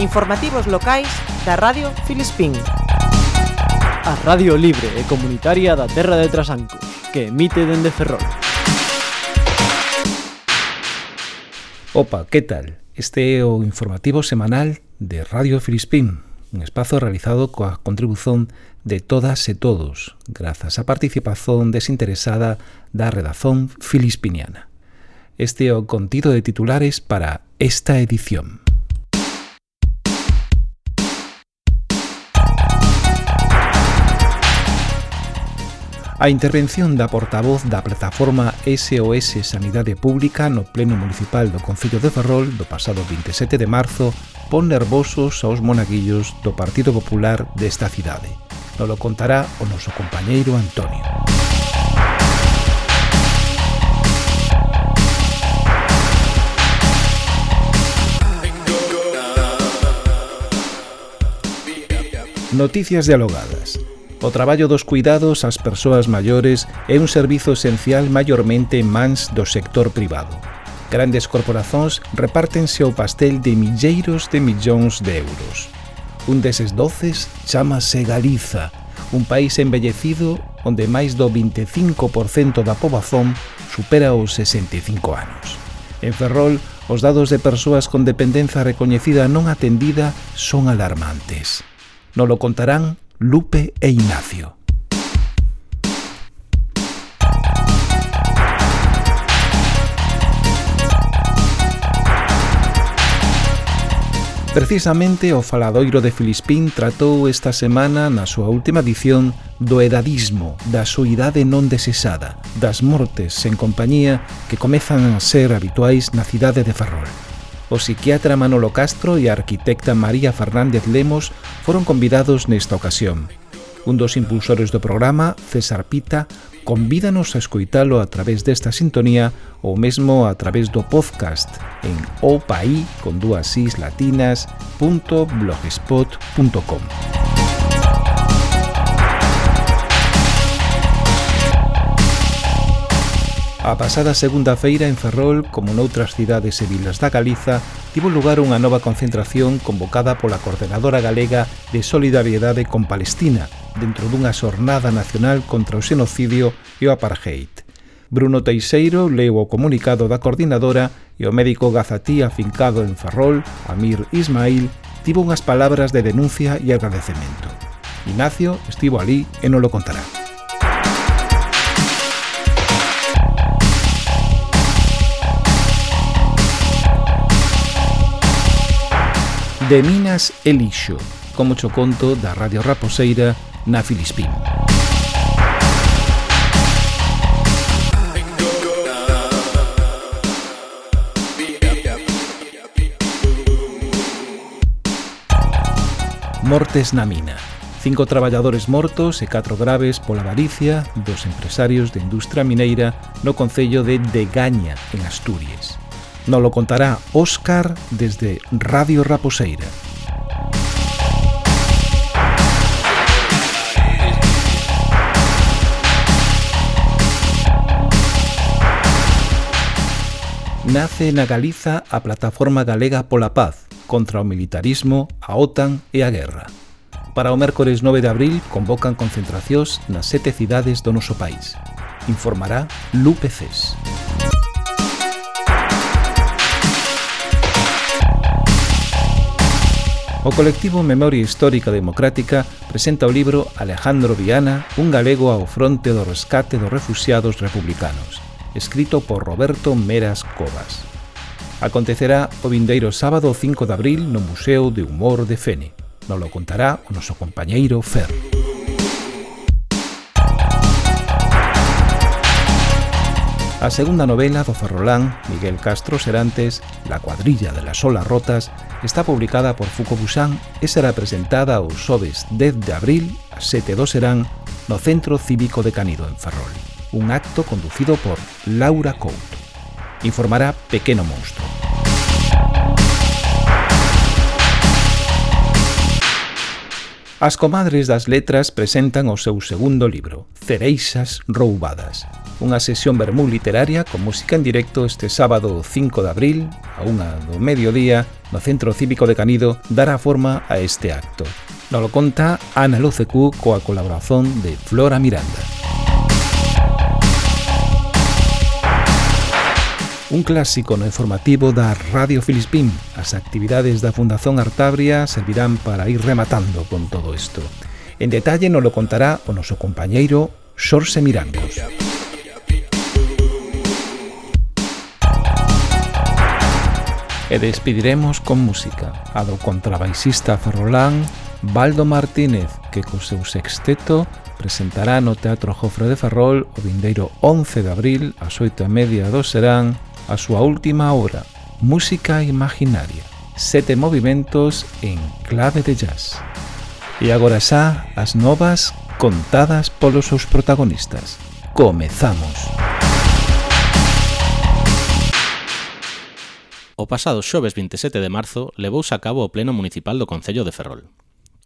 Informativos locais da Radio Filispín. A Radio Libre e Comunitaria da Terra de Trasanco, que emite dende Ferrol. Opa, que tal? Este é o informativo semanal de Radio Filispín, un espazo realizado coa contribución de todas e todos, grazas á participación desinteresada da redazón filispiniana. Este é o contido de titulares para esta edición. A intervención da portavoz da plataforma SOS Sanidade Pública no Pleno Municipal do Concello de Ferrol do pasado 27 de marzo pon nervosos aos monaguillos do Partido Popular desta cidade. Nolo contará o noso compañeiro Antonio. Noticias dialogadas O traballo dos cuidados ás persoas maiores é un servizo esencial maiormente en mans do sector privado. Grandes corporazóns repártense o pastel de milleiros de millóns de euros. Un deses doces chamase Galiza, un país embellecido onde máis do 25% da pobazón supera os 65 anos. En Ferrol, os dados de persoas con dependenza recoñecida non atendida son alarmantes. Non lo contarán Lupe e Ignacio. Precisamente o faladoiro de Filispín tratou esta semana na súa última edición do edadismo, da suidade non desesada, das mortes en compañía que comezan a ser habituais na cidade de Ferrol o psiquiatra Manolo Castro e a arquitecta María Fernández Lemos foron convidados nesta ocasión. Un dos impulsores do programa, César Pita, convídanos a escoitalo a través desta sintonía ou mesmo a través do podcast en opaí con dúas is latinas.blogspot.com. A pasada segunda feira en Ferrol, como noutras cidades e vilas da Galiza, tivo lugar unha nova concentración convocada pola Coordenadora Galega de Solidariedade con Palestina dentro dunha xornada nacional contra o xenocidio e o apartheid. Bruno Teixeiro leu o comunicado da coordinadora e o médico gazatí afincado en Ferrol, Amir Ismail, tivo unhas palabras de denuncia e agradecemento. Ignacio estivo ali e non lo contará. de Minas Elixo, como cho conto da Radio Raposeira na Filispín. Mortes na mina. Cinco traballadores mortos e catro graves pola avaricia dos empresarios de industria mineira no Concello de Degaña, en Asturias. Nos lo contará Óscar desde Radio Raposeira. Nace na Galiza a Plataforma Galega pola Paz contra o militarismo, a OTAN e a guerra. Para o mércores 9 de abril convocan concentracións nas sete cidades do noso país. Informará Lupe Cés. O colectivo Memoria Histórica Democrática presenta o libro Alejandro Viana, un galego ao fronte do rescate dos refugiados republicanos, escrito por Roberto Meras Covas. Acontecerá o vindeiro sábado 5 de abril no Museo de Humor de Fene. Nos lo contará o noso compañeiro Ferro. A segunda novela do Ferrolán, Miguel Castro Serantes, La cuadrilla de las olas rotas, está publicada por Fucobusán Busan e será presentada o xoves 10 de abril a 7 do Serán no Centro Cívico de Canido en Ferrol. Un acto conducido por Laura Couto. Informará Pequeno Monstruo. As comadres das letras presentan o seu segundo libro, Cereixas roubadas, unha sesión vermú literaria con música en directo este sábado 5 de abril, a unha do mediodía, no Centro Cívico de Canido, dará forma a este acto. Nos lo conta Ana Lucecú coa colaboración de Flora Miranda. Un clásico no informativo da Radio Filispín. As actividades da Fundación Artabria servirán para ir rematando con todo isto. En detalle nos lo contará o noso compañeiro Xorse Mirangos. E despediremos con música a do contrabaixista ferrolán Baldo Martínez, que co seu sexteto presentará no Teatro Jofre de Ferrol o vindeiro 11 de abril ás 8 e media do Serán a súa última obra, Música Imaginaria, sete movimentos en clave de jazz. E agora xa as novas contadas polos seus protagonistas. Comezamos. O pasado xoves 27 de marzo levouse a cabo o Pleno Municipal do Concello de Ferrol.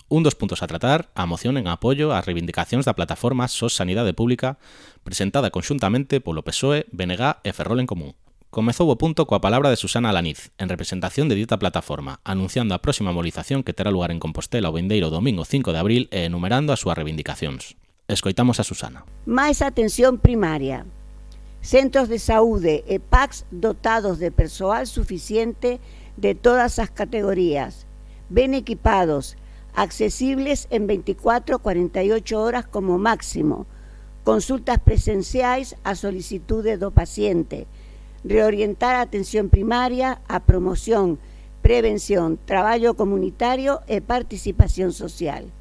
Un dos puntos a tratar, a moción en apoio ás reivindicacións da plataforma SOS Sanidade Pública, presentada conxuntamente polo PSOE, BNG e Ferrol en Común. Comezou o punto coa palabra de Susana Alaniz, en representación de dita plataforma, anunciando a próxima movilización que terá lugar en Compostela o vendeiro domingo 5 de abril e enumerando as súas reivindicacións. Escoitamos a Susana. Máis atención primaria. Centros de saúde e PACs dotados de persoal suficiente de todas as categorías, ben equipados, accesibles en 24 48 horas como máximo, consultas presenciais a solicitude do paciente, reorientar a atención primaria a promoción, prevención, traballo comunitario e participación social.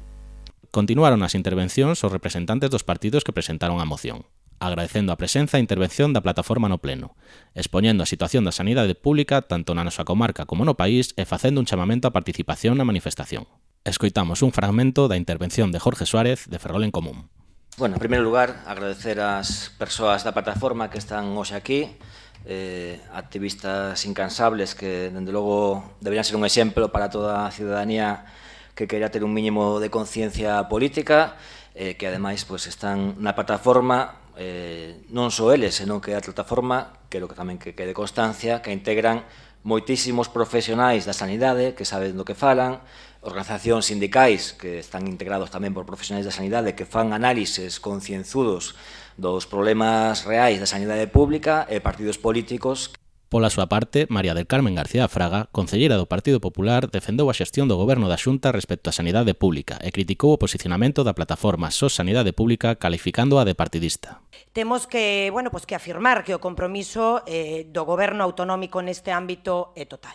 Continuaron as intervencións os representantes dos partidos que presentaron a moción, agradecendo a presenza e intervención da plataforma no pleno, expoñendo a situación da sanidade pública tanto na nosa comarca como no país e facendo un chamamento á participación na manifestación. Escoitamos un fragmento da intervención de Jorge Suárez de Ferrol en Común. Bueno, en primeiro lugar, agradecer ás persoas da plataforma que están hoxe aquí, eh, activistas incansables que, dende logo, deberían ser un exemplo para toda a ciudadanía que queira ter un mínimo de conciencia política, eh, que ademais pois, están na plataforma, eh, non só eles, senón que a plataforma, quero que tamén que quede constancia, que integran moitísimos profesionais da sanidade que saben do que falan, organizacións sindicais que están integrados tamén por profesionais da sanidade que fan análises concienzudos dos problemas reais da sanidade pública e partidos políticos. Pola súa parte, María del Carmen García Fraga, concelleira do Partido Popular, defendeu a xestión do goberno da Xunta respecto á sanidade pública e criticou o posicionamento da plataforma Só Sanidade Pública calificándoa de partidista. Temos que, bueno, pues que afirmar que o compromiso eh, do goberno autonómico neste ámbito é total.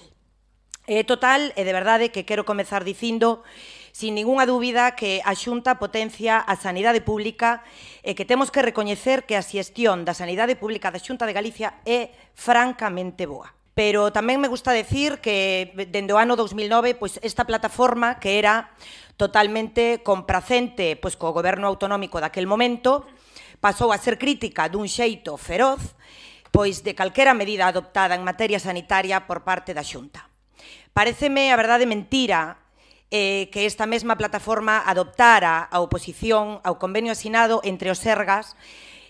É total e de verdade que quero comezar dicindo Sin ningunha dúbida que a Xunta potencia a sanidade pública e que temos que recoñecer que a xestión da sanidade pública da Xunta de Galicia é francamente boa pero tamén me gusta decir que dende o ano 2009 pois esta plataforma que era totalmente compracente pois co goberno autonómico daquel momento pasou a ser crítica dun xeito feroz pois de calquera medida adoptada en materia sanitaria por parte da Xunta. Pareceme a verdade mentira eh, que esta mesma plataforma adoptara a oposición ao convenio asinado entre os Sergas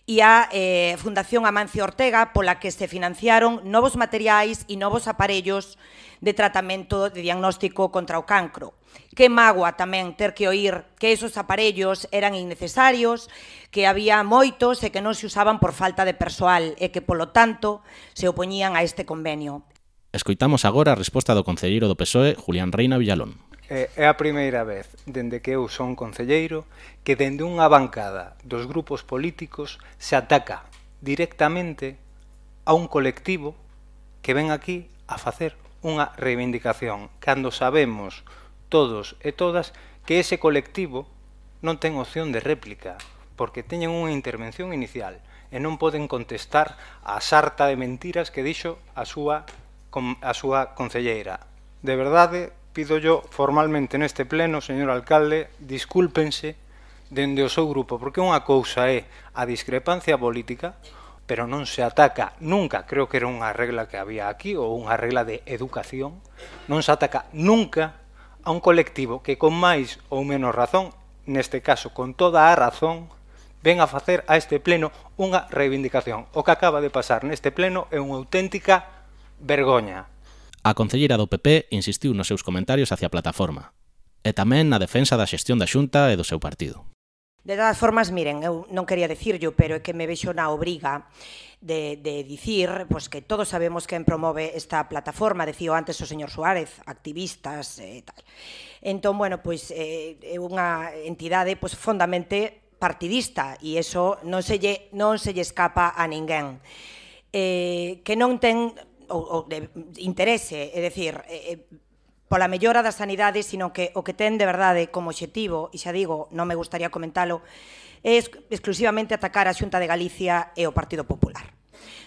e a eh, Fundación Amancio Ortega pola que se financiaron novos materiais e novos aparellos de tratamento de diagnóstico contra o cancro. Que mágoa tamén ter que oír que esos aparellos eran innecesarios, que había moitos e que non se usaban por falta de persoal e que, polo tanto, se opoñían a este convenio. Escoitamos agora a resposta do concelleiro do PSOE, Julián Reina Villalón. É a primeira vez, dende que eu son concelleiro, que dende unha bancada dos grupos políticos se ataca directamente a un colectivo que ven aquí a facer unha reivindicación, cando sabemos todos e todas que ese colectivo non ten opción de réplica, porque teñen unha intervención inicial e non poden contestar a sarta de mentiras que dixo a súa a súa concelleira. De verdade, pídollo formalmente neste pleno, señor alcalde, discúlpense dende o seu grupo, porque unha cousa é a discrepancia política, pero non se ataca nunca, creo que era unha regla que había aquí, ou unha regla de educación, non se ataca nunca a un colectivo que con máis ou menos razón, neste caso con toda a razón, ven a facer a este pleno unha reivindicación. O que acaba de pasar neste pleno é unha auténtica vergoña. A concelleira do PP insistiu nos seus comentarios hacia a plataforma e tamén na defensa da xestión da Xunta e do seu partido. De todas formas, miren, eu non quería dicirllo, pero é que me vexo na obriga de, de dicir pois, que todos sabemos quen promove esta plataforma, decío antes o señor Suárez, activistas e eh, tal. Entón, bueno, pois eh, é unha entidade pois, fondamente partidista e eso non se lle, non se lle escapa a ninguén. Eh, que non ten ou, ou de interese, é dicir, eh, eh, pola mellora da sanidade, sino que o que ten de verdade como obxectivo, e xa digo, non me gustaría comentalo, é exclusivamente atacar a Xunta de Galicia e o Partido Popular.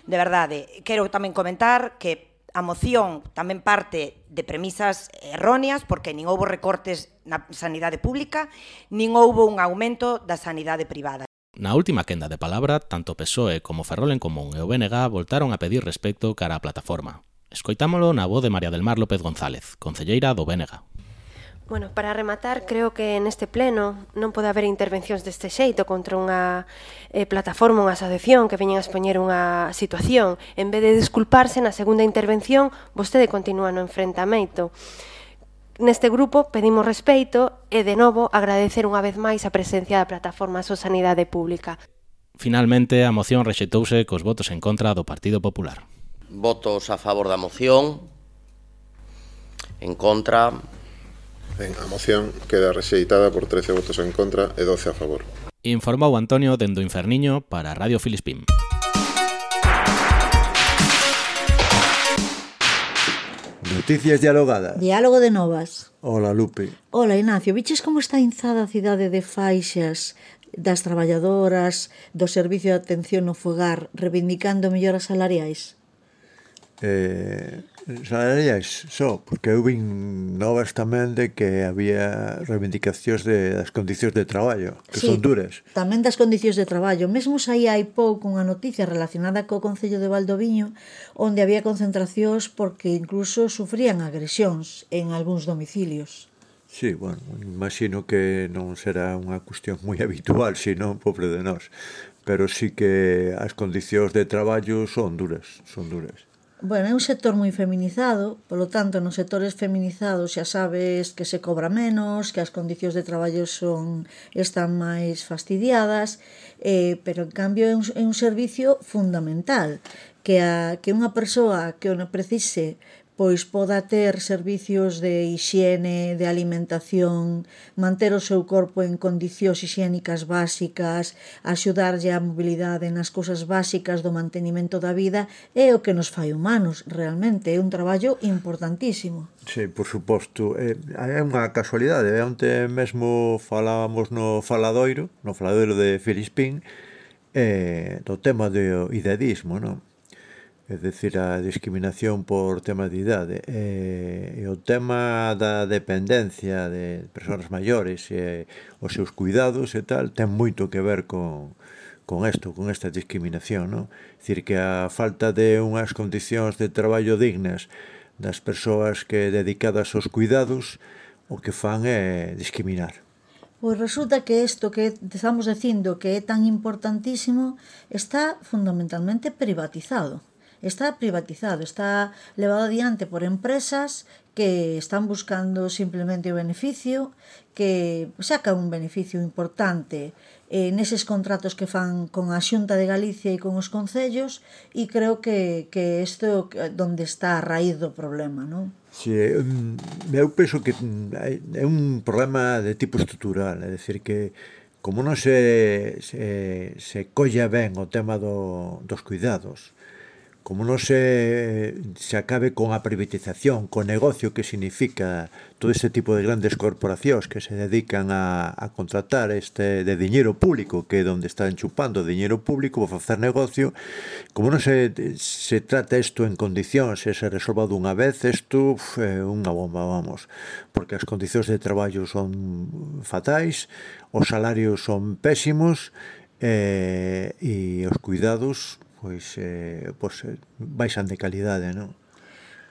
De verdade, quero tamén comentar que a moción tamén parte de premisas erróneas porque nin houbo recortes na sanidade pública, nin houbo un aumento da sanidade privada. Na última quenda de palabra, tanto PSOE como Ferrol en Común e o BNG voltaron a pedir respecto cara á plataforma. Escoitámolo na voz de María del Mar López González, concelleira do BNG. Bueno, para rematar, creo que neste pleno non pode haber intervencións deste xeito contra unha eh, plataforma, unha asociación que veñen a expoñer unha situación. En vez de disculparse na segunda intervención, vostede continúa no enfrentamento. Neste grupo pedimos respeito e, de novo, agradecer unha vez máis a presencia da plataforma So Sanidade Pública. Finalmente, a moción rexetouse cos votos en contra do Partido Popular. Votos a favor da moción, en contra... Ben, a moción queda rexeitada por 13 votos en contra e 12 a favor. Informou Antonio dendo Inferniño para Radio Filispín. Noticias dialogadas. Diálogo de novas. Ola, Lupe. Ola, Ignacio. Viches como está inzada a cidade de faixas das traballadoras do Servicio de Atención no Fogar reivindicando melloras salariais? eh, salariais só, porque eu vin novas tamén de que había reivindicacións de, das condicións de traballo, que sí, son duras. Tamén das condicións de traballo. Mesmo saí hai pouco unha noticia relacionada co Concello de Valdoviño, onde había concentracións porque incluso sufrían agresións en algúns domicilios. Sí, bueno, imagino que non será unha cuestión moi habitual, senón pobre de nós. Pero sí que as condicións de traballo son duras, son duras. Bueno, é un sector moi feminizado, polo tanto, nos sectores feminizados xa sabes que se cobra menos, que as condicións de traballo son están máis fastidiadas, eh, pero en cambio é un, é un servicio fundamental que, a, que unha persoa que o precise pois poda ter servicios de hixiene, de alimentación, manter o seu corpo en condicións hixiénicas básicas, axudarlle a mobilidade nas cousas básicas do mantenimento da vida, é o que nos fai humanos, realmente, é un traballo importantísimo. Sí, por suposto, é, é unha casualidade, onte mesmo falábamos no faladoiro, no faladoiro de Filispín, eh, do tema do idadismo, non? é dicir, a discriminación por eh, tema de idade. E, e o tema da dependencia de persoas maiores e eh, os seus cuidados e tal ten moito que ver con, con isto, con esta discriminación, non? Dicir que a falta de unhas condicións de traballo dignas das persoas que dedicadas aos cuidados o que fan é discriminar. Pois resulta que isto que estamos dicindo que é tan importantísimo está fundamentalmente privatizado está privatizado, está levado adiante por empresas que están buscando simplemente o beneficio, que sacan un beneficio importante eh, neses contratos que fan con a Xunta de Galicia e con os concellos e creo que, que isto é onde está a raíz do problema, non? Sí, eh, mm, eu penso que mm, é un problema de tipo estrutural, é dicir que como non se, se, se colla ben o tema do, dos cuidados, como non se, se acabe con a privatización, co negocio que significa todo ese tipo de grandes corporacións que se dedican a, a contratar este de diñeiro público, que é onde están chupando diñeiro público para facer negocio, como non se, se trata isto en condicións, se se resolva dunha vez, isto é unha bomba, vamos, porque as condicións de traballo son fatais, os salarios son pésimos, eh, e os cuidados pois, eh, pois eh, baixan de calidade, non?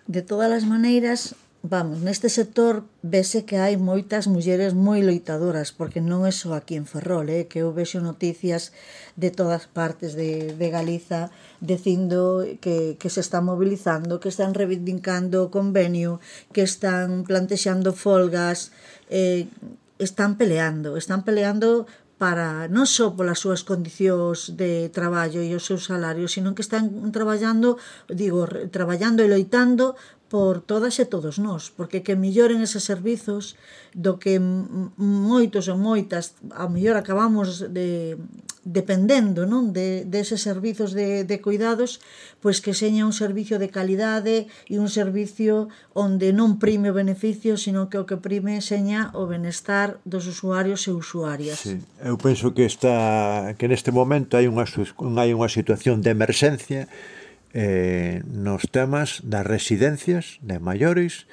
De todas as maneiras, vamos, neste sector vese que hai moitas mulleres moi loitadoras, porque non é só aquí en Ferrol, eh, que eu vexo noticias de todas partes de, de Galiza dicindo que, que se está mobilizando, que están reivindicando o convenio, que están plantexando folgas, eh, están peleando, están peleando para non só polas súas condicións de traballo e os seus salarios, sino que están traballando, digo, traballando e loitando por todas e todos nós, porque que melloren eses servizos do que moitos ou moitas, a mellor acabamos de, dependendo non de, deses servizos de, de cuidados, pois que seña un servicio de calidade e un servicio onde non prime o beneficio, sino que o que prime seña o benestar dos usuarios e usuarias. Sí. Eu penso que está que neste momento hai unha, hai unha situación de emerxencia eh, nos temas das residencias de maiores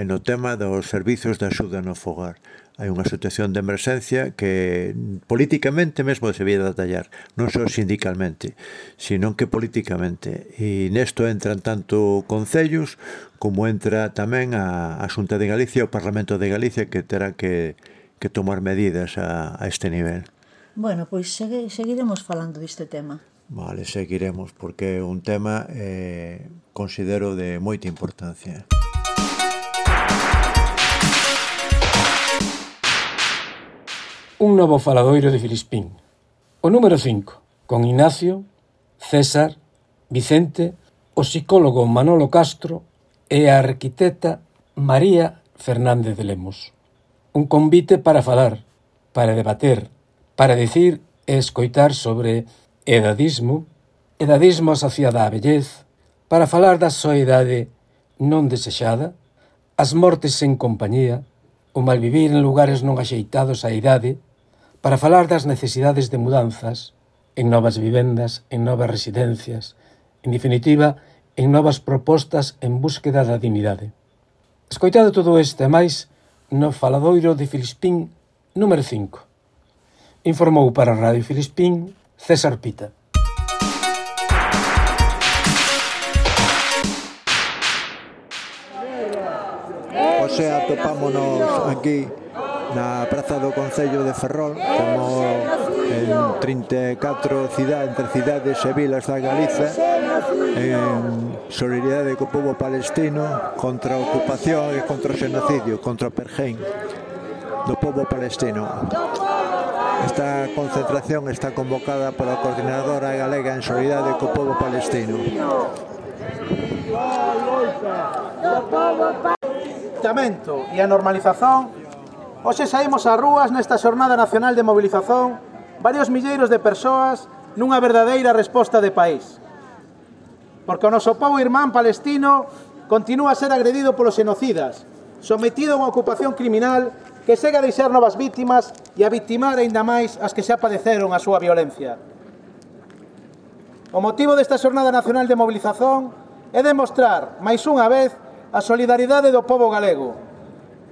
e no tema dos servizos de axuda no fogar. Hai unha situación de emerxencia que políticamente mesmo se vía detallar, non só sindicalmente, sino que políticamente. E nesto entran tanto concellos como entra tamén a, a Xunta de Galicia e o Parlamento de Galicia que terá que, que tomar medidas a, a este nivel. Bueno, pois segue, seguiremos falando deste tema. Vale, seguiremos porque é un tema eh, considero de moita importancia. Un novo faladoiro de Filispín. O número 5, con Ignacio, César, Vicente, o psicólogo Manolo Castro e a arquitecta María Fernández de Lemos. Un convite para falar, para debater, para decir e escoitar sobre edadismo, edadismo asociada á vellez, para falar da soidade non desexada, as mortes sen compañía, o malvivir en lugares non axeitados á idade, para falar das necesidades de mudanzas, en novas vivendas, en novas residencias, en definitiva, en novas propostas en búsqueda da dignidade. Escoitado todo este e máis no faladoiro de Filispín número 5. Informou para Radio Filispín César Pita. José, atopámonos aquí na Praza do Concello de Ferrol como en 34 cidades, entre cidades e vilas da Galiza en solidaridade co povo palestino contra a ocupación e contra o xenocidio, contra o pergén do povo palestino. Esta concentración está convocada pola coordinadora galega en solidade co povo palestino. Tamento e a normalización Hoxe saímos ás rúas nesta xornada nacional de movilización varios milleiros de persoas nunha verdadeira resposta de país. Porque o noso povo irmán palestino continúa a ser agredido polos xenocidas, sometido a unha ocupación criminal que segue a deixar novas vítimas e a victimar aínda máis as que xa padeceron a súa violencia. O motivo desta Xornada Nacional de Mobilización é demostrar, máis unha vez, a solidaridade do povo galego,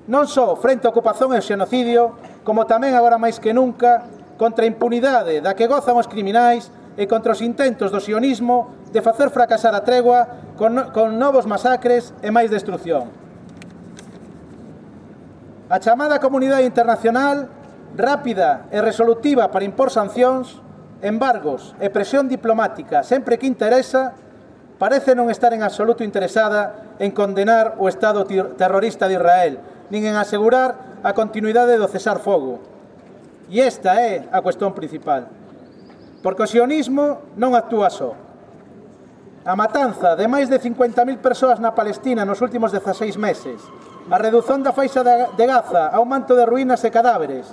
non só frente á ocupación e ao xenocidio, como tamén agora máis que nunca, contra a impunidade da que gozan os criminais e contra os intentos do sionismo de facer fracasar a tregua con, con novos masacres e máis destrucción. A chamada comunidade internacional, rápida e resolutiva para impor sancións, embargos e presión diplomática sempre que interesa, parece non estar en absoluto interesada en condenar o Estado terrorista de Israel, nin en asegurar a continuidade do cesar fogo. E esta é a cuestión principal. Porque o sionismo non actúa só. A matanza de máis de 50.000 persoas na Palestina nos últimos 16 meses, a redución da faixa de Gaza ao manto de ruínas e cadáveres,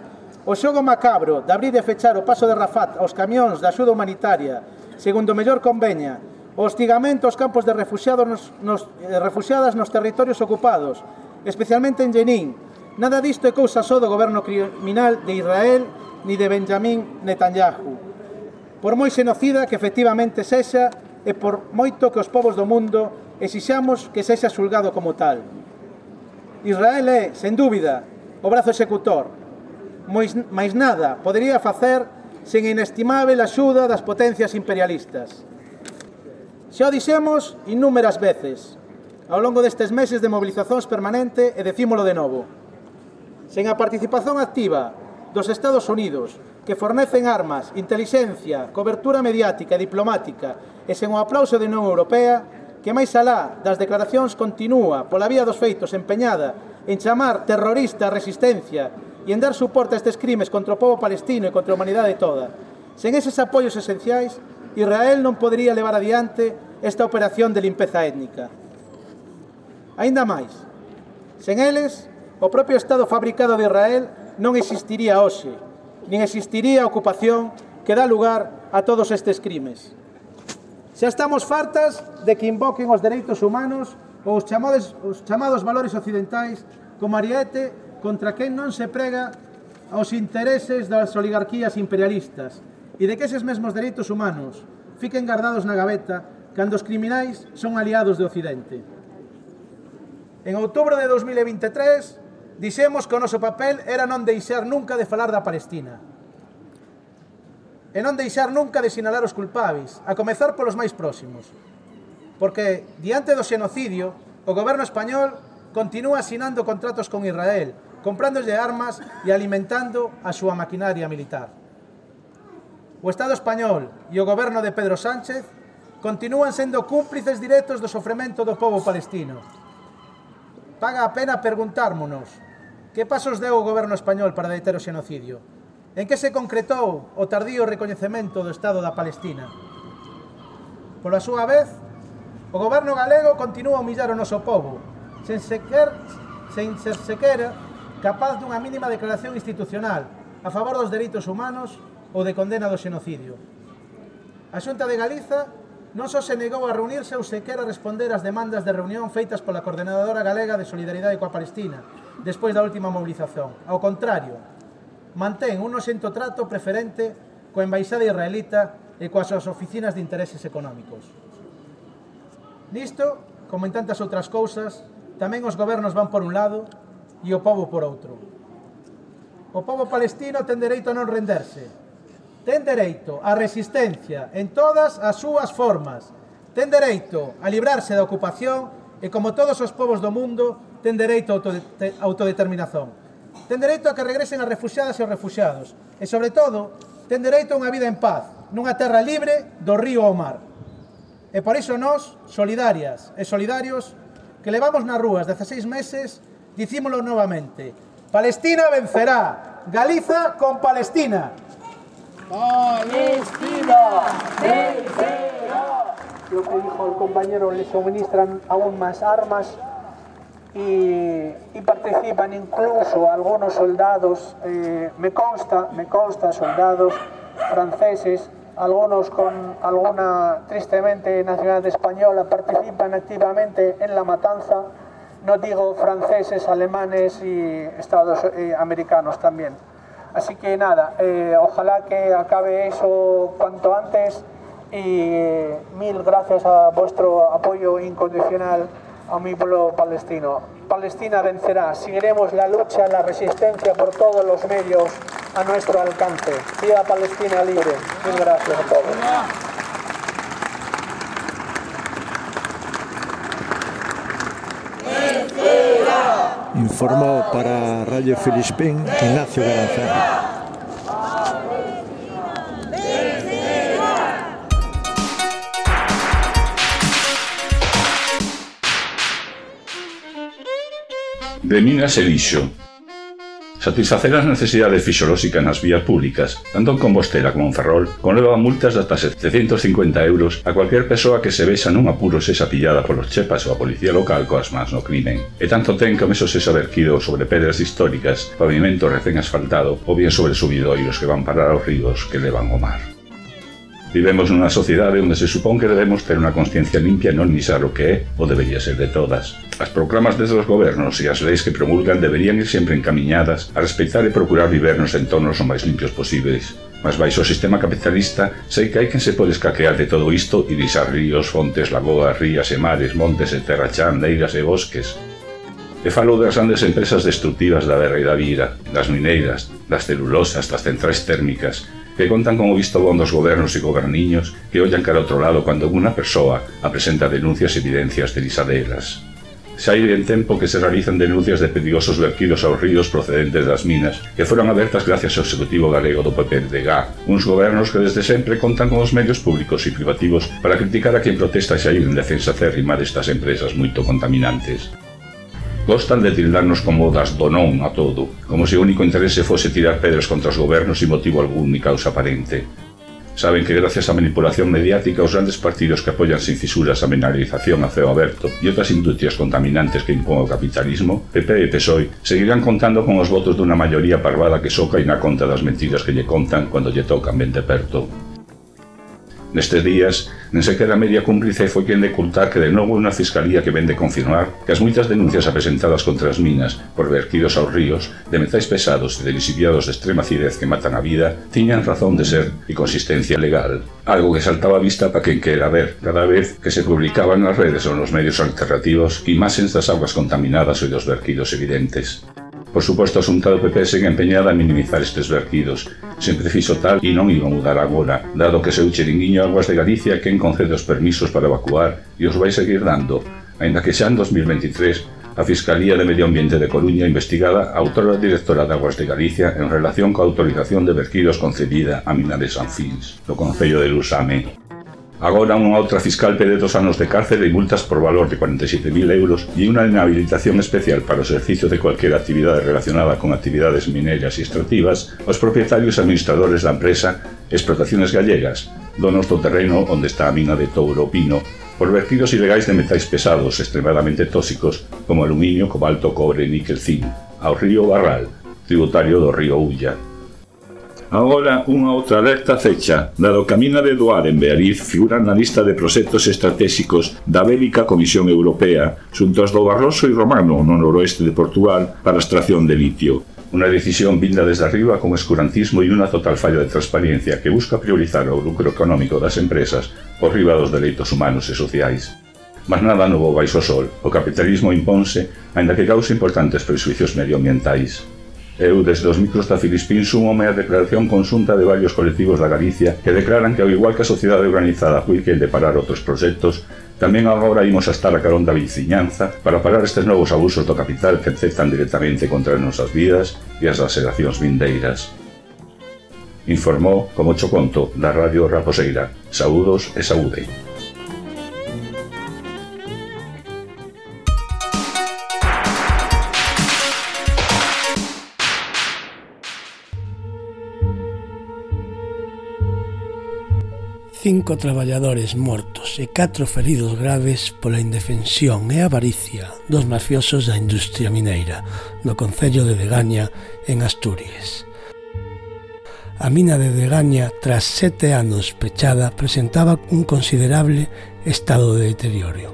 o xogo macabro de abrir e fechar o paso de Rafat aos camións de axuda humanitaria, segundo mellor conveña, o hostigamento aos campos de refugiados nos, nos, eh, refugiadas nos territorios ocupados, especialmente en Jenin. Nada disto é cousa só do goberno criminal de Israel ni de Benjamín Netanyahu. Por moi xenocida que efectivamente sexa, e por moito que os povos do mundo exixamos que sexa xulgado como tal. Israel é, sen dúbida, o brazo executor. Mois, máis nada podería facer sen inestimável inestimable axuda das potencias imperialistas. Xa o dixemos innúmeras veces, ao longo destes meses de mobilizacións permanente e decímolo de novo. Sen a participación activa dos Estados Unidos, que fornecen armas, intelixencia, cobertura mediática e diplomática, e sen o aplauso da Unión Europea, que máis alá das declaracións continúa pola vía dos feitos empeñada en chamar terrorista a resistencia e en dar suporte a estes crimes contra o povo palestino e contra a humanidade toda. Sen eses apoios esenciais, Israel non podería levar adiante esta operación de limpeza étnica. Ainda máis, sen eles, o propio Estado fabricado de Israel non existiría hoxe, nin existiría a ocupación que dá lugar a todos estes crimes. Xa estamos fartas de que invoquen os dereitos humanos ou os chamados, os chamados valores occidentais como ariete contra quen non se prega aos intereses das oligarquías imperialistas e de que eses mesmos dereitos humanos fiquen guardados na gaveta cando os criminais son aliados do Occidente. En outubro de 2023 dixemos que o noso papel era non deixar nunca de falar da Palestina e non deixar nunca de sinalar os culpáveis, a comezar polos máis próximos. Porque, diante do xenocidio, o goberno español continúa asinando contratos con Israel, comprándolle armas e alimentando a súa maquinaria militar. O Estado español e o goberno de Pedro Sánchez continúan sendo cúmplices directos do sofrimento do povo palestino. Paga a pena preguntármonos que pasos deu o goberno español para deter o xenocidio, En que se concretou o tardío recoñecemento do Estado da Palestina? Pola súa vez, o goberno galego continúa a humillar o noso povo, sen sequer, sen ser sequera capaz dunha mínima declaración institucional a favor dos dereitos humanos ou de condena do xenocidio. A Xunta de Galiza non só se negou a reunirse ou sequera a responder ás demandas de reunión feitas pola Coordenadora Galega de Solidariedade coa Palestina, despois da última movilización. Ao contrario, mantén un noxento trato preferente coa embaixada israelita e coas súas oficinas de intereses económicos. Nisto, como en tantas outras cousas, tamén os gobernos van por un lado e o povo por outro. O povo palestino ten dereito a non renderse. Ten dereito á resistencia en todas as súas formas. Ten dereito a librarse da ocupación e, como todos os povos do mundo, ten dereito a autodeterminación ten dereito a que regresen as refugiadas e os refugiados, e sobre todo, ten dereito a unha vida en paz, nunha terra libre do río ao mar. E por iso nós, solidarias e solidarios, que levamos nas rúas 16 meses, dicímolo novamente, Palestina vencerá, Galiza con Palestina. Palestina vencerá. Lo que dijo el compañero, le suministran aún más armas y, y participan incluso algunos soldados, eh, me consta, me consta soldados franceses, algunos con alguna tristemente nacionalidad española, participan activamente en la matanza, no digo franceses, alemanes y estados eh, americanos también. Así que nada, eh, ojalá que acabe eso cuanto antes y mil gracias a vuestro apoyo incondicional a mi pueblo palestino. Palestina vencerá. Seguiremos la lucha, la resistencia por todos los medios a nuestro alcance. Viva Palestina libre. Mil gracias a todos. Informó para Radio Filispín Ignacio Garanzano. De Minas e Lixo Satisfacer as necesidades fisiolóxicas nas vías públicas, tanto en Compostela como en Ferrol, conleva multas de hasta 750 euros a cualquier persoa que se vexa nun apuro sexa pillada polos chepas ou a policía local coas mans no crimen. E tanto ten que o meso sexa verquido sobre pedras históricas, pavimento recén asfaltado ou bien sobre subidoiros que van parar aos ríos que levan ao mar. Vivemos nunha sociedade onde se supón que debemos ter unha consciencia limpia e non nisar o que é ou debería ser de todas. As proclamas desde os gobernos e as leis que promulgan deberían ir sempre encamiñadas a respeitar e procurar viver nos entornos o máis limpios posibles. Mas baixo o sistema capitalista sei que hai quen se pode escaquear de todo isto e disar ríos, fontes, lagoas, rías e mares, montes e terra chan, leiras e bosques, E falo das grandes empresas destructivas da Berra e da Vira, das mineiras, das celulosas, das centrais térmicas, que contan con o visto bon dos gobernos e goberniños que ollan cara outro lado cando unha persoa apresenta denuncias e evidencias de lisadeiras. Xa hai ben tempo que se realizan denuncias de peligrosos vertidos aos ríos procedentes das minas, que foron abertas gracias ao Executivo Galego do PPDG, uns gobernos que desde sempre contan con os medios públicos e privativos para criticar a quen protesta xa ir en defensa cérrima destas empresas moito contaminantes. Gostan de tildarnos como das do non a todo, como se o único interese fose tirar pedras contra os gobernos sin motivo algún ni causa aparente. Saben que gracias á manipulación mediática os grandes partidos que apoian sin fisuras a mineralización a ceo aberto e outras industrias contaminantes que impón o capitalismo, PP e PSOE seguirán contando con os votos dunha maioría parvada que soca e na conta das mentiras que lle contan cando lle tocan ben de perto. Nestes días, nen sequera a media cúmplice foi quen de ocultar que de novo unha fiscalía que vende confirmar que as moitas denuncias apresentadas contra as minas por verquidos aos ríos de metais pesados e de lisiviados de extrema acidez que matan a vida tiñan razón de ser e consistencia legal. Algo que saltaba a vista para quen quera ver cada vez que se publicaban nas redes ou nos medios alternativos imaxes das aguas contaminadas e dos verquidos evidentes. Por suposto, a xunta do PP segue empeñada a minimizar estes vertidos. Sempre fixo tal e non iba mudar agora, dado que seu chiringuiño Aguas de Galicia quen concede os permisos para evacuar e os vai seguir dando, ainda que xa en 2023 a Fiscalía de Medio Ambiente de Coruña investigada a autora directora de Aguas de Galicia en relación coa autorización de vertidos concedida a Minares Sanfins, do Concello de Lusame. Agora unha outra fiscal pede dos anos de cárcel e multas por valor de 47.000 euros e unha inhabilitación especial para o exercicio de cualquier actividade relacionada con actividades mineras e extractivas aos propietarios e administradores da empresa Explotaciones Gallegas, donos do terreno onde está a mina de Touro Pino, por vertidos ilegais de metais pesados extremadamente tóxicos como aluminio, cobalto, cobre, níquel, zinc, ao río Barral, tributario do río Ulla, Agora unha outra alerta fecha Dado Camina de Doar en Beariz figura na lista de proxectos estratégicos da Bélica Comisión Europea xuntos do Barroso e Romano no noroeste de Portugal para a extracción de litio. Una decisión vinda desde arriba con escurantismo e unha total falla de transparencia que busca priorizar o lucro económico das empresas por riba dos dereitos humanos e sociais. Mas nada novo baixo o sol, o capitalismo imponse, ainda que cause importantes prejuicios medioambientais. Eu, desde os micros da Filispín, sumome a declaración consunta de varios colectivos da Galicia que declaran que, ao igual que a sociedade organizada que de parar outros proxectos, tamén agora imos a estar a carón da viciñanza para parar estes novos abusos do capital que afectan directamente contra as nosas vidas e as das xeracións vindeiras. Informou, como cho conto, da Radio Raposeira. Saúdos e saúdei. cinco traballadores mortos e catro feridos graves pola indefensión e avaricia dos mafiosos da industria mineira no Concello de Degaña, en Asturias. A mina de Degaña, tras sete anos pechada, presentaba un considerable estado de deterioro.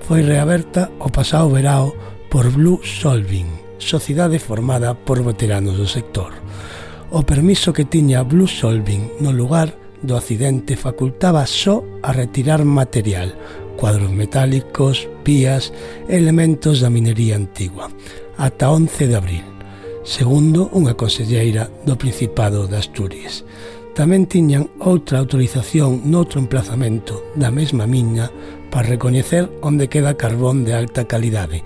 Foi reaberta o pasado verao por Blue Solving, sociedade formada por veteranos do sector. O permiso que tiña Blue Solving no lugar do accidente facultaba só a retirar material, cuadros metálicos, pías e elementos da minería antigua, ata 11 de abril, segundo unha conselleira do Principado de Asturias. Tamén tiñan outra autorización noutro emplazamento da mesma miña para recoñecer onde queda carbón de alta calidade,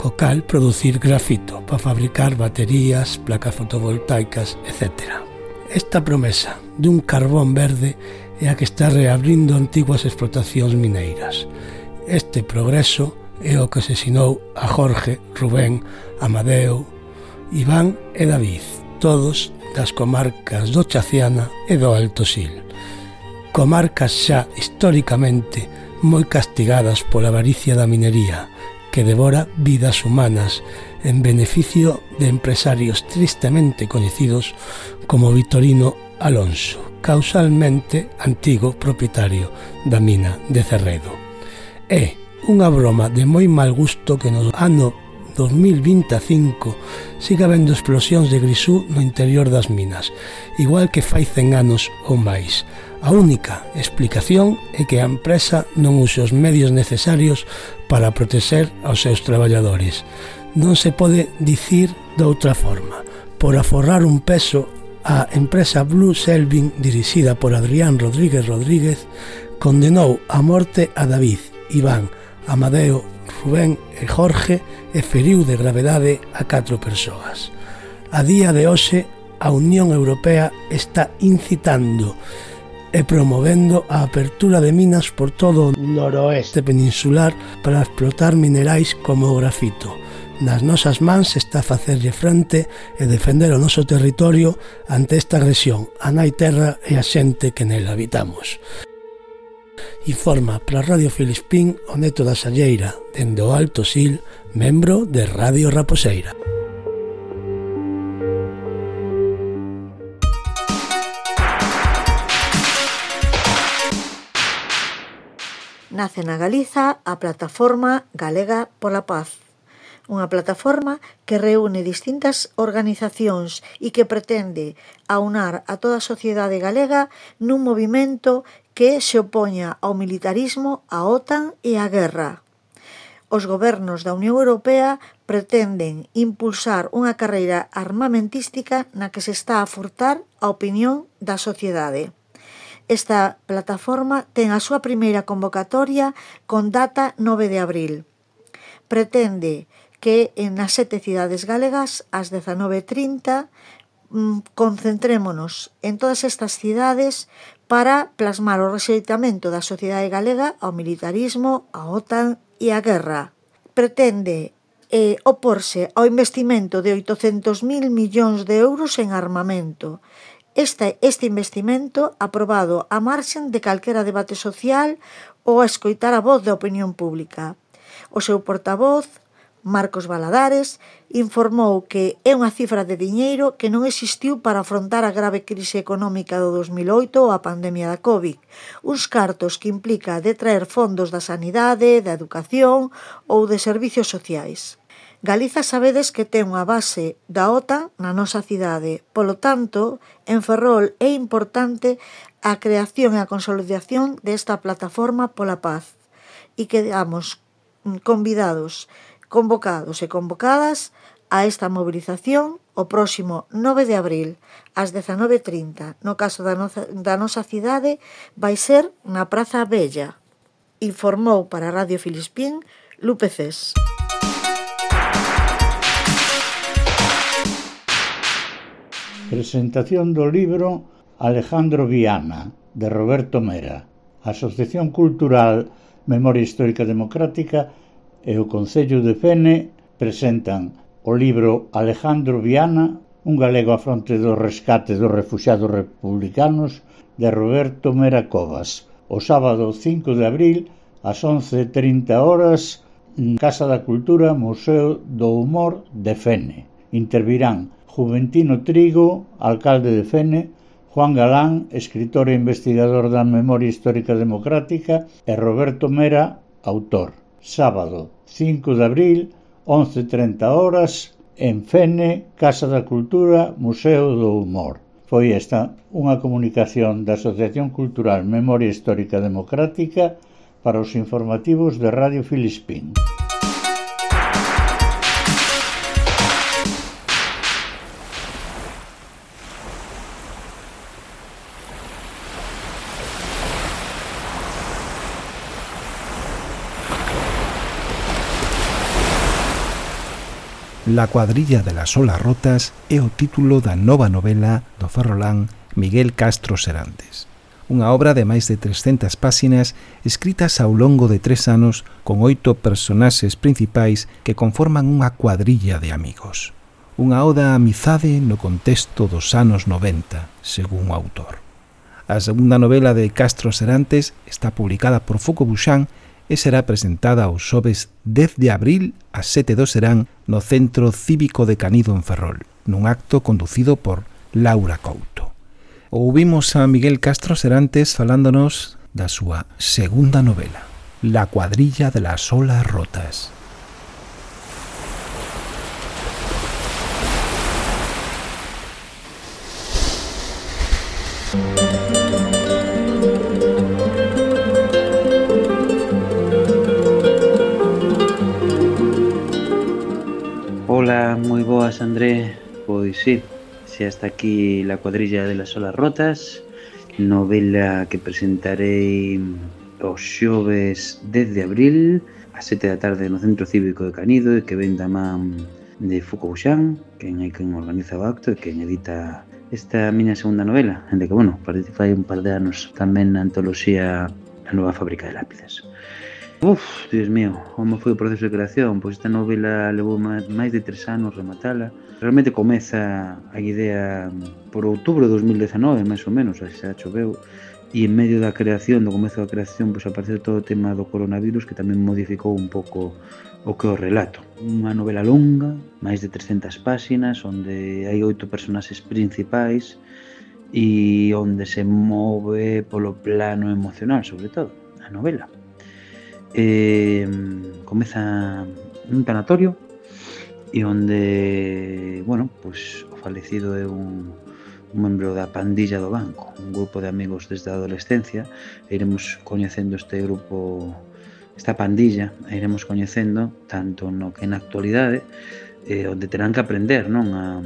co cal producir grafito para fabricar baterías, placas fotovoltaicas, etcétera. Esta promesa dun carbón verde é a que está reabrindo antiguas explotacións mineiras. Este progreso é o que asesinou a Jorge, Rubén, Amadeo, Iván e David, todos das comarcas do Chaciana e do Alto Sil. Comarcas xa históricamente moi castigadas pola avaricia da minería que devora vidas humanas en beneficio de empresarios tristemente coñecidos como Vitorino Alonso, causalmente antigo propietario da mina de Cerredo. É unha broma de moi mal gusto que no ano 2025 siga vendo explosións de grisú no interior das minas, igual que fai 100 anos ou máis. A única explicación é que a empresa non use os medios necesarios para protexer aos seus traballadores. Non se pode dicir de outra forma. Por aforrar un peso, a empresa Blue Selvin, dirixida por Adrián Rodríguez Rodríguez, condenou a morte a David, Iván, Amadeo, Rubén e Jorge e feriu de gravedade a catro persoas. A día de hoxe, a Unión Europea está incitando e promovendo a apertura de minas por todo o noroeste peninsular para explotar minerais como o grafito. Nas nosas mans está facerlle frente e defender o noso territorio ante esta agresión, a nai terra e a xente que nel habitamos. Informa para Radio Filispín o Neto da Salleira, dende o Alto Sil, membro de Radio Raposeira. nace na Galiza a Plataforma Galega pola Paz. Unha plataforma que reúne distintas organizacións e que pretende aunar a toda a sociedade galega nun movimento que se opoña ao militarismo, á OTAN e á guerra. Os gobernos da Unión Europea pretenden impulsar unha carreira armamentística na que se está a furtar a opinión da sociedade. Esta plataforma ten a súa primeira convocatoria con data 9 de abril. Pretende que en as sete cidades galegas ás 19.30 mm, concentrémonos en todas estas cidades para plasmar o rexeitamento da sociedade galega ao militarismo, a OTAN e a guerra. Pretende eh, oporse ao investimento de 800.000 millóns de euros en armamento este, este investimento aprobado a marxen de calquera debate social ou a escoitar a voz da opinión pública. O seu portavoz, Marcos Valadares, informou que é unha cifra de diñeiro que non existiu para afrontar a grave crise económica do 2008 ou a pandemia da COVID, uns cartos que implica detraer fondos da sanidade, da educación ou de servicios sociais. Galiza sabedes que ten unha base da OTAN na nosa cidade. Polo tanto, en Ferrol é importante a creación e a consolidación desta plataforma pola paz. E quedamos convidados, convocados e convocadas a esta movilización o próximo 9 de abril ás 19.30. No caso da nosa, da nosa cidade vai ser na Praza Bella. Informou para Radio Filispín Lupe Cés. Presentación do libro Alejandro Viana, de Roberto Mera, A Asociación Cultural Memoria Histórica Democrática e o Concello de Fene presentan o libro Alejandro Viana, un galego a fronte do rescate dos refugiados republicanos, de Roberto Mera Covas, o sábado 5 de abril ás 11.30 horas Casa da Cultura, Museo do Humor de Fene. Intervirán Juventino Trigo, alcalde de Fene, Juan Galán, escritor e investigador da memoria histórica democrática, e Roberto Mera, autor. Sábado, 5 de abril, 11.30 horas, en Fene, Casa da Cultura, Museo do Humor. Foi esta unha comunicación da Asociación Cultural Memoria Histórica Democrática para os informativos de Radio Filispín. La cuadrilla de las olas rotas é o título da nova novela do ferrolán Miguel Castro Serantes. Unha obra de máis de 300 páxinas escritas ao longo de tres anos con oito personaxes principais que conforman unha cuadrilla de amigos. Unha oda a amizade no contexto dos anos 90, según o autor. A segunda novela de Castro Serantes está publicada por Foco Buxán e será presentada o xoves 10 de abril a 7 do serán no Centro Cívico de Canido en Ferrol, nun acto conducido por Laura Couto. Ouvimos a Miguel Castro Serantes falándonos da súa segunda novela, La cuadrilla de las olas rotas. Ola, moi boas André. Pois sí, se hasta aquí la cuadrilla de las olas rotas Novela que presentarei os xoves 10 de abril A 7 da tarde no Centro Cívico de Canido E que venda man de Foucault-Chan Quen é quen organiza o acto e quen edita esta miña segunda novela Ende que, bueno, participai un par de anos tamén na antoloxía A nova fábrica de lápices. Uf, Dios mío, como foi o proceso de creación? Pois esta novela levou máis de tres anos rematala. Realmente comeza a idea mm, por outubro de 2019, máis ou menos, xa choveu, e en medio da creación, do comezo da creación, pois apareceu todo o tema do coronavirus que tamén modificou un pouco o que o relato. Unha novela longa, máis de 300 páxinas, onde hai oito personaxes principais e onde se move polo plano emocional, sobre todo, a novela eh, comeza un tanatorio e onde, bueno, pois o falecido é un, un membro da pandilla do banco, un grupo de amigos desde a adolescencia, e iremos coñecendo este grupo, esta pandilla, e iremos coñecendo tanto no que na actualidade, eh, onde terán que aprender, non, a,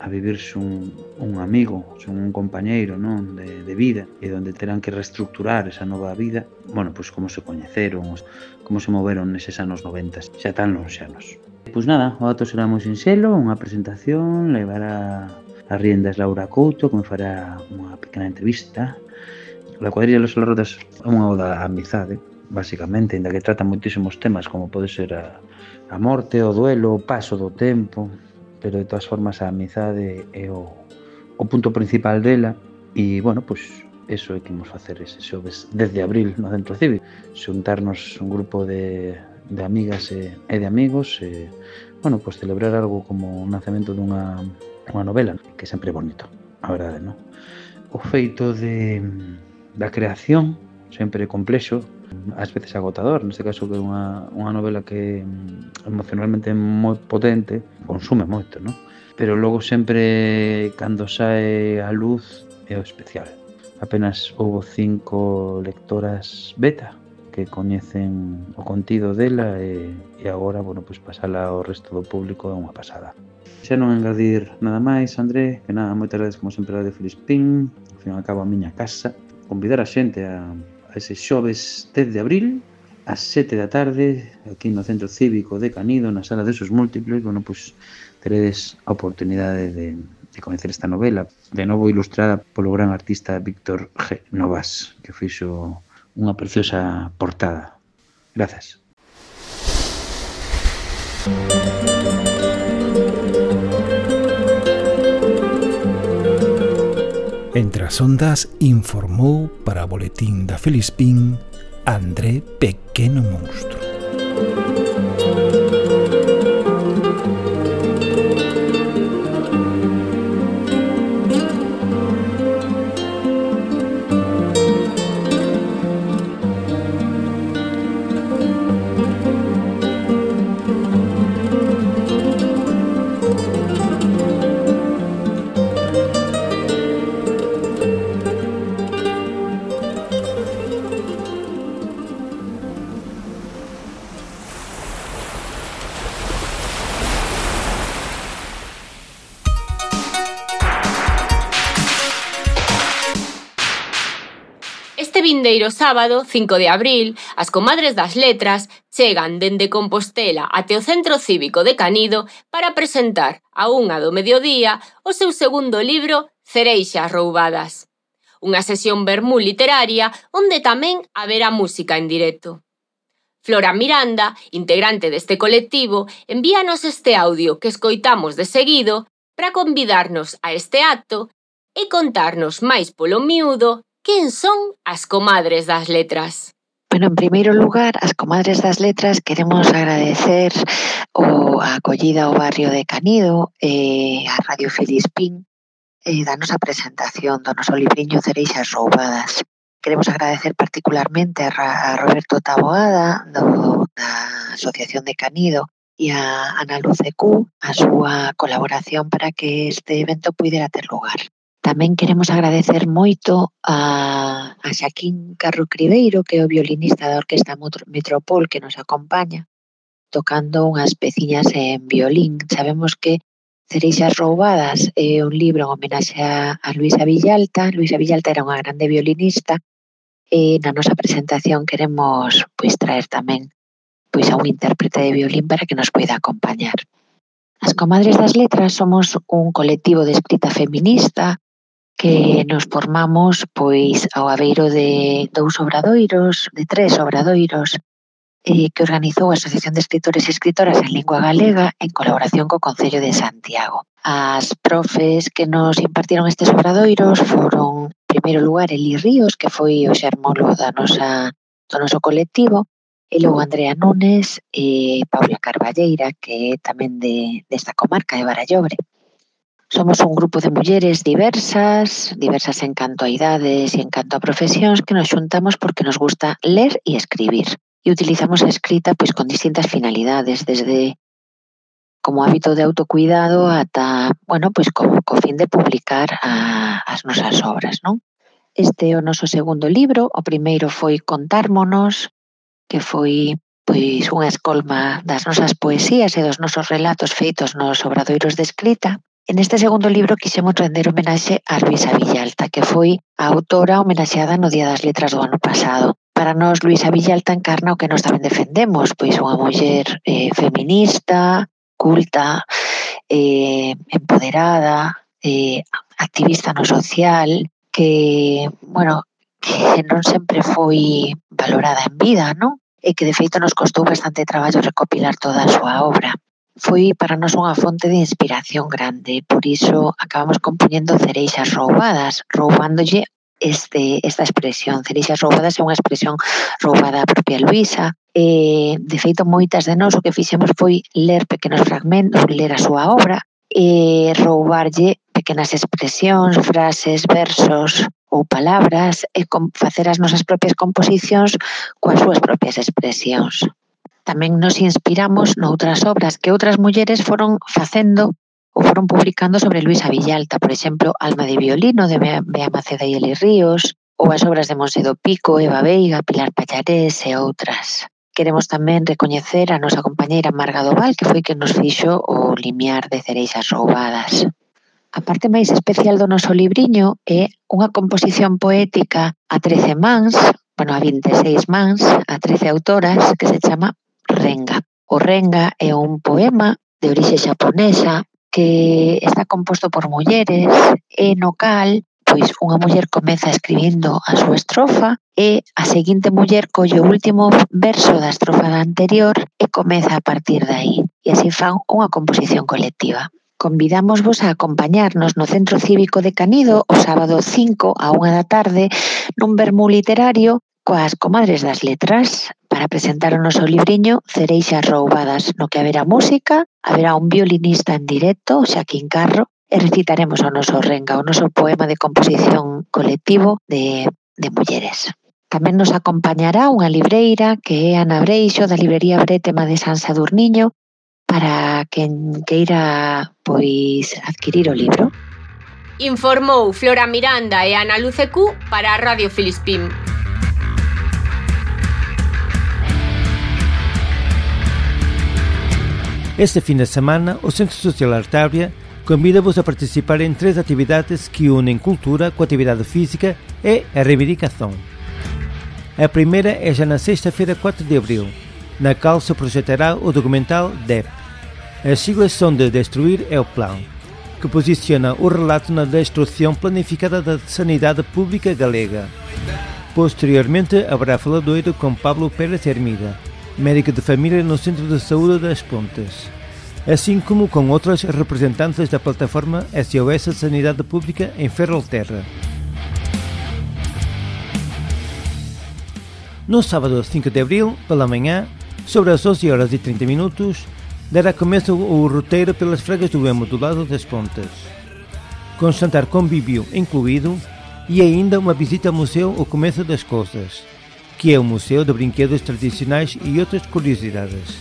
a vivirse un, un amigo, son un compañeiro non de, de vida e onde terán que reestructurar esa nova vida. Bueno, pois como se coñeceron como se moveron neses anos 90 xa tan lonxanos. Pois nada, o dato será moi sinxelo, unha presentación levará as riendas Laura Couto que me fará unha pequena entrevista. La cuadrilla de los Rodas é unha oda á amizade basicamente, inda que trata moitísimos temas como pode ser a, a morte, o duelo, o paso do tempo, pero de todas formas a amizade é o, o punto principal dela e, bueno, pois eso é que imos facer ese xoves desde de abril no Centro Cívico xuntarnos un grupo de, de amigas e, e de amigos e, bueno, pois celebrar algo como o nacemento dunha unha novela que sempre é bonito, a verdade, non? O feito de, da creación sempre é complexo ás veces agotador, neste caso que é unha, unha novela que mm, emocionalmente é moi potente, consume moito, non? Pero logo sempre cando sae a luz é o especial. Apenas houve cinco lectoras beta que coñecen o contido dela e, e agora, bueno, pois pasala ao resto do público é unha pasada. Xa non engadir nada máis, André, que nada, moitas gracias como sempre a de Filispín, ao fin e cabo a miña casa, convidar a xente a, ese xoves 10 de abril ás 7 da tarde aquí no Centro Cívico de Canido na sala de usos múltiples bueno, pues, teredes a oportunidade de, de coñecer esta novela de novo ilustrada polo gran artista Víctor G. Novas que fixo unha preciosa portada Grazas Thank you. nas ondas informou para o Boletín da Felispín André Pequeno Monstro. vindeiro sábado, 5 de abril, as comadres das letras chegan dende Compostela até o Centro Cívico de Canido para presentar a unha do mediodía o seu segundo libro Cereixas Roubadas. Unha sesión vermú literaria onde tamén haberá música en directo. Flora Miranda, integrante deste colectivo, envíanos este audio que escoitamos de seguido para convidarnos a este acto e contarnos máis polo miúdo Quen son as comadres das letras? Bueno, en primeiro lugar, as comadres das letras queremos agradecer o, a acollida ao barrio de Canido e eh, a Radio Filispín e da nosa presentación do noso libriño Cereixas Roubadas. Queremos agradecer particularmente a, Roberto Taboada do, da Asociación de Canido e a Ana Luz a súa colaboración para que este evento pudera ter lugar. Tamén queremos agradecer moito a, a Xaquín Carro Cribeiro, que é o violinista da Orquesta Metropol que nos acompaña, tocando unhas peciñas en violín. Sabemos que Cereixas Roubadas é un libro en homenaxe a, a Luisa Villalta. Luisa Villalta era unha grande violinista e na nosa presentación queremos pois traer tamén pois a un intérprete de violín para que nos poida acompañar. As Comadres das Letras somos un colectivo de escrita feminista que nos formamos pois ao aveiro de dous obradoiros, de tres obradoiros eh, que organizou a Asociación de Escritores e Escritoras en Lingua Galega en colaboración co Concello de Santiago. As profes que nos impartieron estes obradoiros foron, en primeiro lugar, Eli Ríos, que foi o xermolo da nosa, do noso colectivo, e logo Andrea Nunes e eh, Paula Carballeira, que é tamén de, desta comarca de Barallobre. Somos un grupo de mulleres diversas, diversas en canto a idades e en canto a profesións, que nos xuntamos porque nos gusta ler e escribir. E utilizamos a escrita pois con distintas finalidades, desde como hábito de autocuidado ata, bueno, pois co, co fin de publicar a, as nosas obras, non? Este é o noso segundo libro, o primeiro foi Contármonos, que foi pois unha escolma das nosas poesías e dos nosos relatos feitos nos obradoiros de escrita, En este segundo libro quixemos render homenaxe a Luisa Villalta, que foi a autora homenaxeada no Día das Letras do ano pasado. Para nós, Luisa Villalta encarna o que nos tamén defendemos, pois unha muller eh, feminista, culta, eh, empoderada, eh, activista no social, que, bueno, que non sempre foi valorada en vida, non? e que de feito nos costou bastante traballo recopilar toda a súa obra foi para nós unha fonte de inspiración grande, por iso acabamos compoñendo cereixas roubadas, roubándolle este, esta expresión. Cereixas roubadas é unha expresión roubada a propia Luisa. E, de feito, moitas de nós o que fixemos foi ler pequenos fragmentos, ler a súa obra, e roubarlle pequenas expresións, frases, versos ou palabras e facer as nosas propias composicións coas súas propias expresións. Tamén nos inspiramos noutras obras que outras mulleres foron facendo ou foron publicando sobre Luisa Villalta, por exemplo, Alma de Violino, de Bea Maceda e Eli Ríos, ou as obras de Monse do Pico, Eva Veiga, Pilar Pallarés e outras. Queremos tamén recoñecer a nosa compañeira Marga Doval, que foi que nos fixo o limiar de cereixas roubadas. A parte máis especial do noso libriño é unha composición poética a 13 mans, bueno, a 26 mans, a 13 autoras, que se chama Renga. O Renga é un poema de orixe xaponesa que está composto por mulleres e no cal pois unha muller comeza escribindo a súa estrofa e a seguinte muller colle o último verso da estrofa da anterior e comeza a partir de aí. E así fan unha composición colectiva. Convidámosvos a acompañarnos no Centro Cívico de Canido o sábado 5 a 1 da tarde nun vermú literario coas comadres das letras para presentar o noso libriño Cereixas roubadas, no que haberá música, haberá un violinista en directo, Xaquín Carro, e recitaremos o noso renga, o noso poema de composición colectivo de, de mulleres. Tamén nos acompañará unha libreira que é Ana Breixo da librería Bretema de San Sadurniño para quen queira pois adquirir o libro. Informou Flora Miranda e Ana Luce para a Radio Filispín. Este fin de semana, o Centro Social Artábria convida-vos a participar em três atividades que unem cultura com atividade física e a reivindicação. A primeira é já na sexta-feira, 4 de abril, na qual se projetará o documental DEP. As siglas são de Destruir é o Plano, que posiciona o relato na destruição planificada da sanidade pública galega. Posteriormente, haverá faladoiro com Pablo Pérez Hermida, médica de família no Centro de Saúde das Pontes, assim como com outras representantes da plataforma SOS Sanidade Pública em Ferrolterra. No sábado 5 de abril, pela manhã, sobre as 11 horas e 30 minutos, dará começo o roteiro pelas fregas do Emo do lado das Pontes, com jantar convívio incluído e ainda uma visita ao museu O Começo das Coisas, que é o Museu de Brinquedos Tradicionais e outras curiosidades.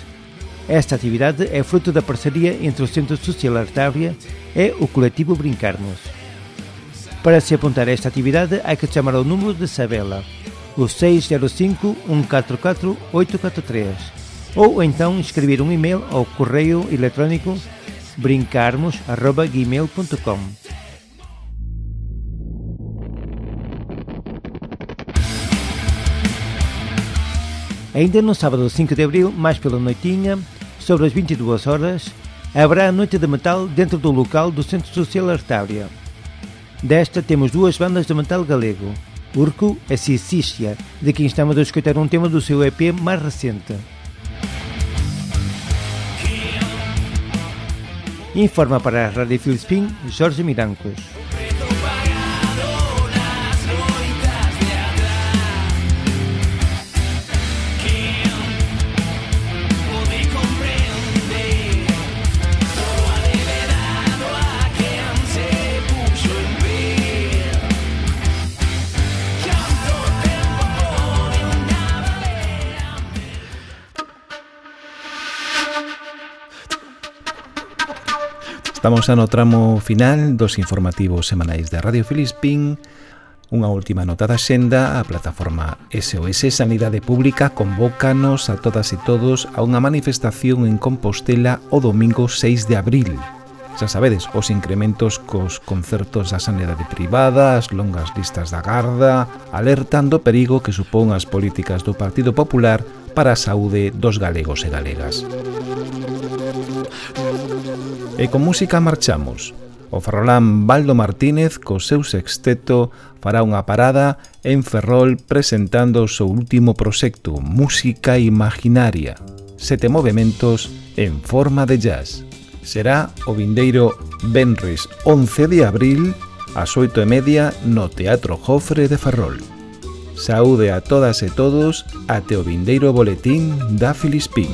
Esta atividade é fruto da parceria entre o Centro Social Artábria e o coletivo Brincarmos. Para se apontar a esta atividade, há que chamar ao número de Sabela, o 605 144 843, ou então escrever um e-mail ao correio eletrónico brincarmos.gmail.com. Ainda no sábado 5 de abril, mais pela noitinha, sobre as 22 horas, haverá a Noite de Metal dentro do local do Centro Social Artária. Desta temos duas bandas de metal galego, Urco e Cicícia, de quem estamos a escutar um tema do seu EP mais recente. Informa para a Rádio Filspin Jorge Mirancos. Estamos xa no tramo final dos informativos semanais da Radio Filispín. Unha última nota da xenda, a plataforma SOS Sanidade Pública convócanos a todas e todos a unha manifestación en Compostela o domingo 6 de abril. Xa sabedes, os incrementos cos concertos da sanidade privada, as longas listas da garda, alertando o perigo que supón as políticas do Partido Popular para a saúde dos galegos e galegas. E con música marchamos. O ferrolán Baldo Martínez co seu sexteto fará unha parada en Ferrol presentando o seu último proxecto, Música Imaginaria. Sete movimentos en forma de jazz. Será o vindeiro Benres 11 de abril ás 8 e media no Teatro Jofre de Ferrol. Saúde a todas e todos ate o vindeiro boletín da Filispín.